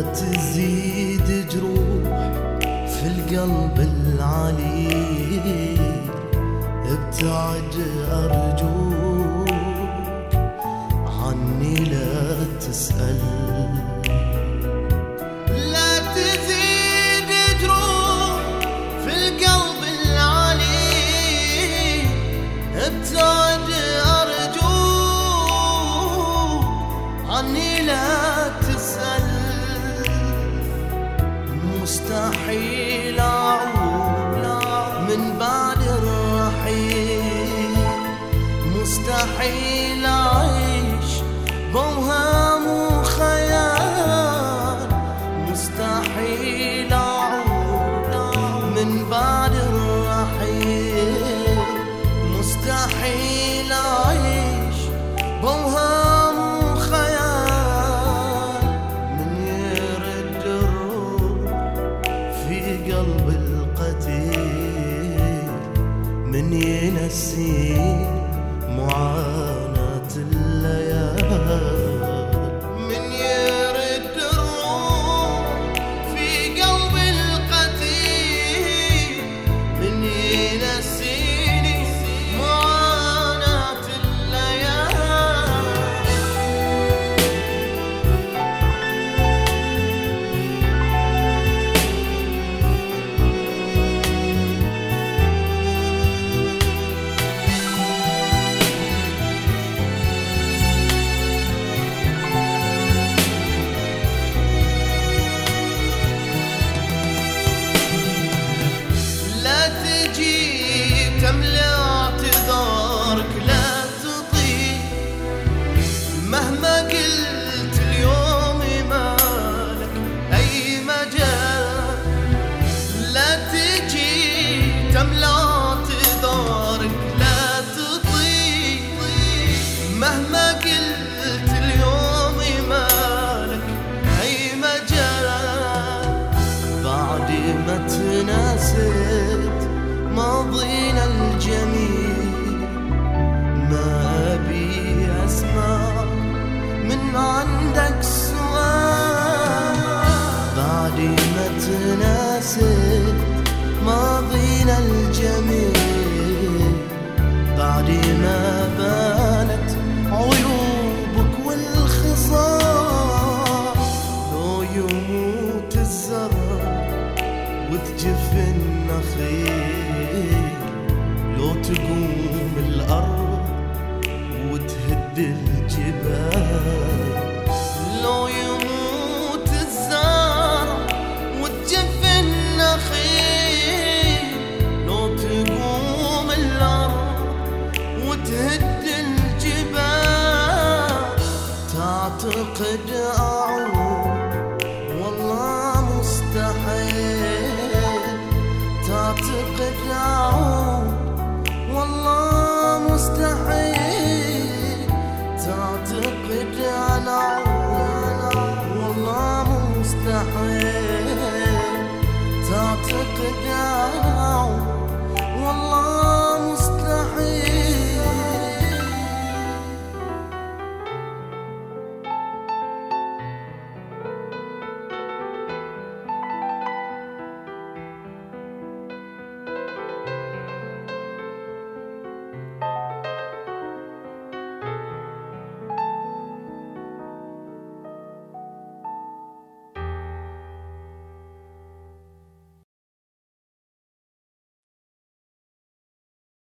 تزيد جروح في القلب العلي ابتعد أرجوك عني لا تسأل. مني نسيت. لا مهما قلت اليوم مالك أي مجال. لا تجي لا مهما قلت اليوم مالك أي مجال. بعد ما تناسب ماضينا Jenny, my. قد أعود والله مستحيل تعتقد أعود والله مستحيل تعتقد أنا والله مستحيل تعتقد أنا أعود.